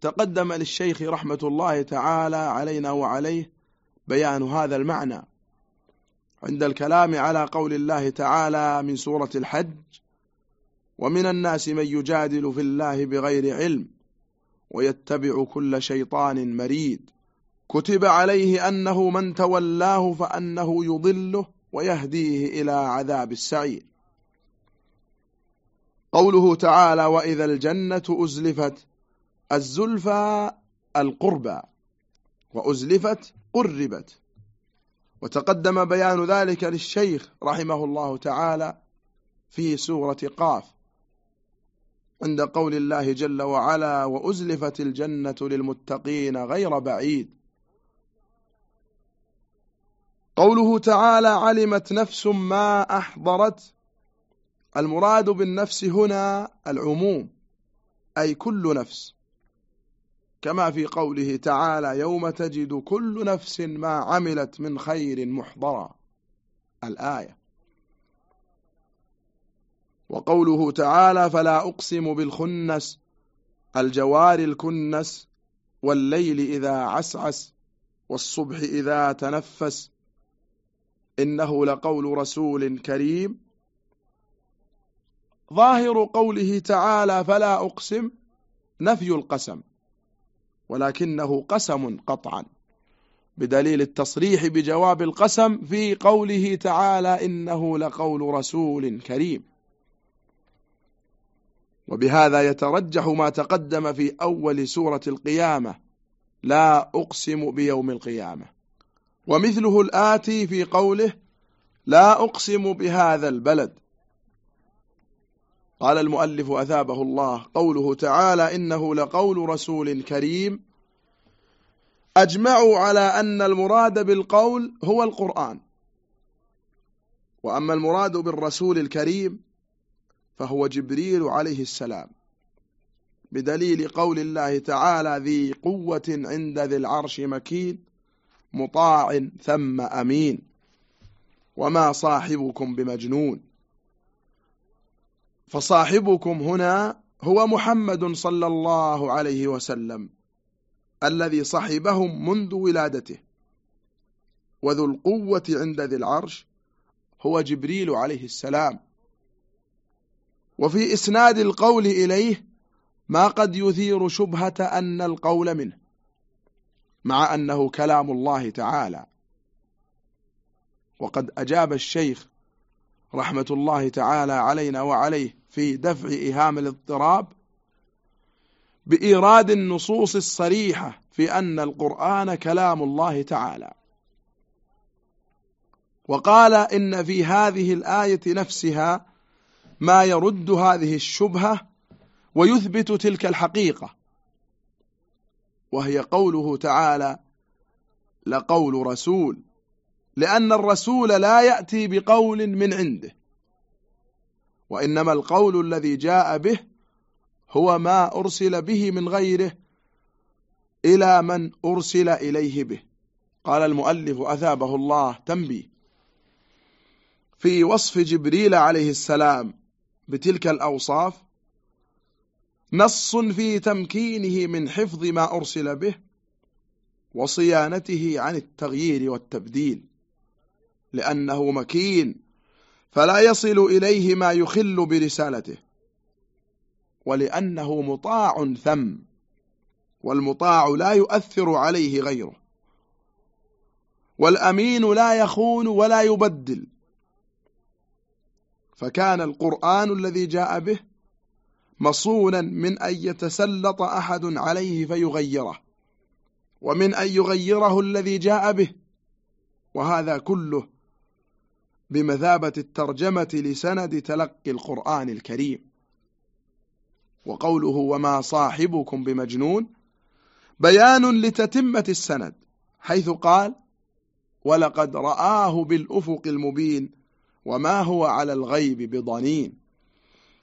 تقدم للشيخ رحمة الله تعالى علينا وعليه بيان هذا المعنى. عند الكلام على قول الله تعالى من سورة الحج ومن الناس من يجادل في الله بغير علم ويتبع كل شيطان مريد. كتب عليه أنه من تولاه فأنه يضله ويهديه إلى عذاب السعير. قوله تعالى وإذا الجنة أزلفت الزلفى القربى وأزلفت قربت. وتقدم بيان ذلك للشيخ رحمه الله تعالى في سورة قاف عند قول الله جل وعلا وأزلفت الجنة للمتقين غير بعيد قوله تعالى علمت نفس ما أحضرت المراد بالنفس هنا العموم أي كل نفس. كما في قوله تعالى يوم تجد كل نفس ما عملت من خير محضرا. الآية. وقوله تعالى فلا أقسم بالخنس الجوار الكنس والليل إذا عسعس والصبح إذا تنفس. إنه لقول رسول كريم. ظاهر قوله تعالى فلا أقسم نفي القسم. ولكنه قسم قطعا. بدليل التصريح بجواب القسم في قوله تعالى إنه لقول رسول كريم. وبهذا يترجح ما تقدم في أول سورة القيامة لا أقسم بيوم القيامة. ومثله الآتي في قوله لا أقسم بهذا البلد. قال المؤلف أثابه الله قوله تعالى إنه لقول رسول كريم أجمعوا على أن المراد بالقول هو القرآن وأما المراد بالرسول الكريم فهو جبريل عليه السلام بدليل قول الله تعالى ذي قوة عند ذي العرش مكين مطاع ثم أمين وما صاحبكم بمجنون فصاحبكم هنا هو محمد صلى الله عليه وسلم الذي صحبهم منذ ولادته. وذو القوة عند ذي العرش هو جبريل عليه السلام. وفي إسناد القول إليه ما قد يثير شبهة أن القول منه مع أنه كلام الله تعالى. وقد أجاب الشيخ رحمة الله تعالى علينا وعليه في دفع إهام الاضطراب بإيراد النصوص الصريحة في أن القرآن كلام الله تعالى. وقال إن في هذه الآية نفسها ما يرد هذه الشبهة ويثبت تلك الحقيقة. وهي قوله تعالى لقول رسول لأن الرسول لا يأتي بقول من عنده. وإنما القول الذي جاء به هو ما أرسل به من غيره إلى من أرسل إليه به. قال المؤلف أثابه الله تنبيه في وصف جبريل عليه السلام بتلك الأوصاف نص في تمكينه من حفظ ما أرسل به وصيانته عن التغيير والتبديل. لأنه مكين فلا يصل إليه ما يخل برسالته ولأنه مطاع ثم والمطاع لا يؤثر عليه غيره والأمين لا يخون ولا يبدل. فكان القرآن الذي جاء به مصونا من أن يتسلط أحد عليه فيغيره ومن أن يغيره الذي جاء به وهذا كله بمثابة الترجمة لسند تلقي القرآن الكريم. وقوله وما صاحبكم بمجنون بيان لتتمة السند حيث قال ولقد رآه بالأفق المبين وما هو على الغيب بضنين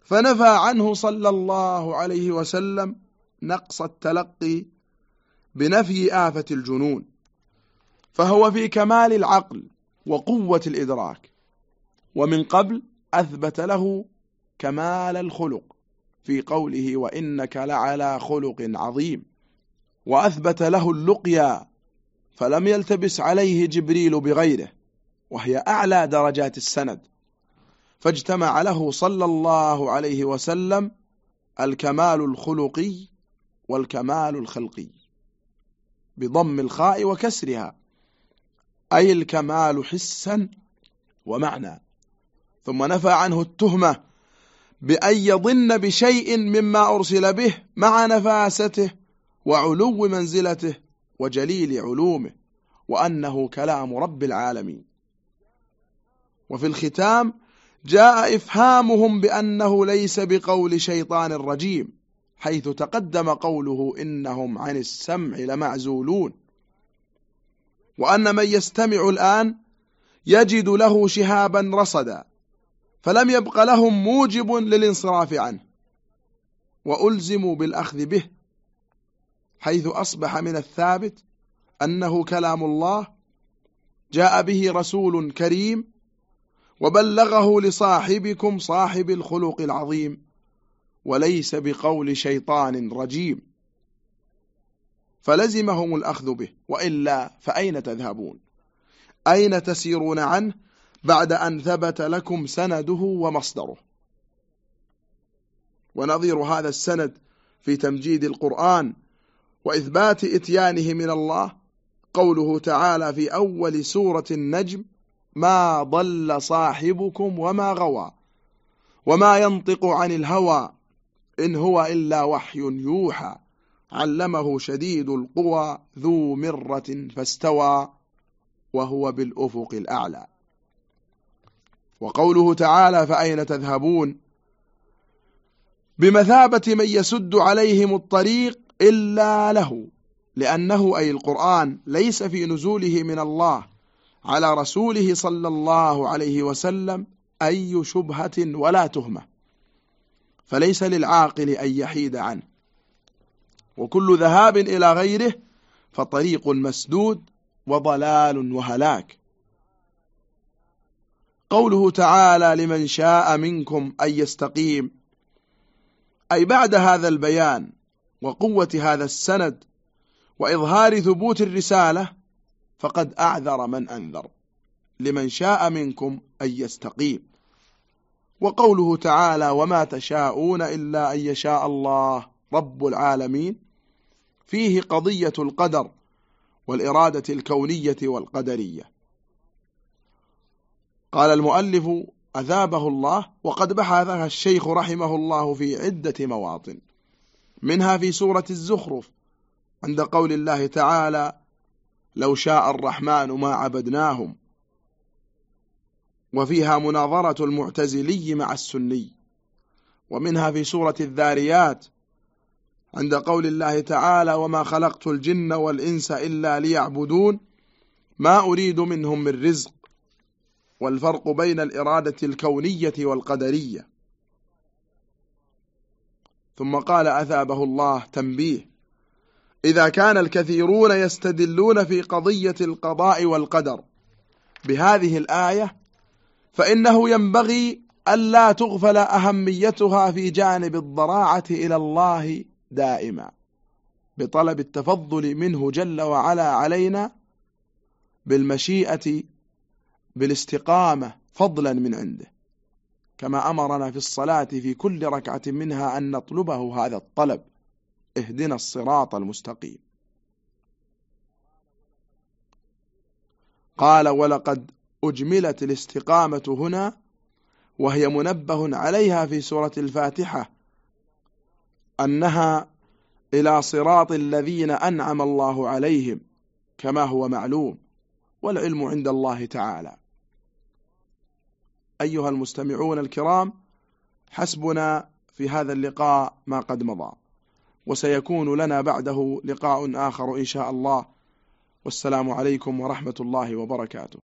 فنفى عنه صلى الله عليه وسلم نقص التلقي بنفي آفة الجنون فهو في كمال العقل وقوة الإدراك. ومن قبل أثبت له كمال الخلق في قوله وإنك لعلى خلق عظيم. وأثبت له اللقيا فلم يلتبس عليه جبريل بغيره وهي أعلى درجات السند. فاجتمع له صلى الله عليه وسلم الكمال الخلقي والكمال الخلقي بضم الخاء وكسرها أي الكمال حسا ومعنى. ثم نفى عنه التهمة بأن يظن بشيء مما أرسل به مع نفاسته وعلو منزلته وجليل علومه وأنه كلام رب العالمين. وفي الختام جاء إفهامهم بأنه ليس بقول شيطان رجيم حيث تقدم قوله إنهم عن السمع لمعزولون. وأن من يستمع الآن يجد له شهابا رصدا. فلم يبق لهم موجب للانصراف عنه وألزموا بالأخذ به حيث أصبح من الثابت أنه كلام الله جاء به رسول كريم وبلغه لصاحبكم صاحب الخلق العظيم وليس بقول شيطان رجيم. فلزمهم الأخذ به وإلا فأين تذهبون؟ أين تسيرون عنه؟ بعد أن ثبت لكم سنده ومصدره. ونظير هذا السند في تمجيد القرآن وإثبات إتيانه من الله قوله تعالى في أول سورة النجم ما ضل صاحبكم وما غوى وما ينطق عن الهوى إن هو إلا وحي يوحى علمه شديد القوى ذو مرة فاستوى وهو بالأفق الأعلى. وقوله تعالى فأين تذهبون؟ بمثابة من يسد عليهم الطريق إلا له لأنه أي القرآن ليس في نزوله من الله على رسوله صلى الله عليه وسلم أي شبهة ولا تهمة فليس للعاقل أن يحيد عنه. وكل ذهاب إلى غيره فطريق مسدود وضلال وهلاك. قوله تعالى لمن شاء منكم أن يستقيم. أي بعد هذا البيان وقوة هذا السند وإظهار ثبوت الرسالة فقد أعذر من أنذر. لمن شاء منكم أن يستقيم. وقوله تعالى وما تشاءون إلا أن يشاء الله رب العالمين فيه قضية القدر والإرادة الكونية والقدرية. قال المؤلف أذابه الله وقد بحثها الشيخ رحمه الله في عدة مواطن منها في سورة الزخرف عند قول الله تعالى لو شاء الرحمن ما عبدناهم وفيها مناظرة المعتزلي مع السني ومنها في سورة الذاريات عند قول الله تعالى وما خلقت الجن والإنس إلا ليعبدون ما أريد منهم من رزق والفرق بين الإرادة الكونية والقدرية. ثم قال أثابه الله تنبيه إذا كان الكثيرون يستدلون في قضية القضاء والقدر بهذه الآية فإنه ينبغي ألا تغفل أهميتها في جانب الضراعة إلى الله دائما بطلب التفضل منه جل وعلا علينا بالمشيئة بالاستقامة فضلا من عنده كما أمرنا في الصلاة في كل ركعة منها أن نطلبه هذا الطلب. اهدنا الصراط المستقيم. قال ولقد أجملت الاستقامة هنا وهي منبه عليها في سورة الفاتحة أنها إلى صراط الذين أنعم الله عليهم كما هو معلوم والعلم عند الله تعالى. أيها المستمعون الكرام حسبنا في هذا اللقاء ما قد مضى وسيكون لنا بعده لقاء آخر إن شاء الله. والسلام عليكم ورحمة الله وبركاته.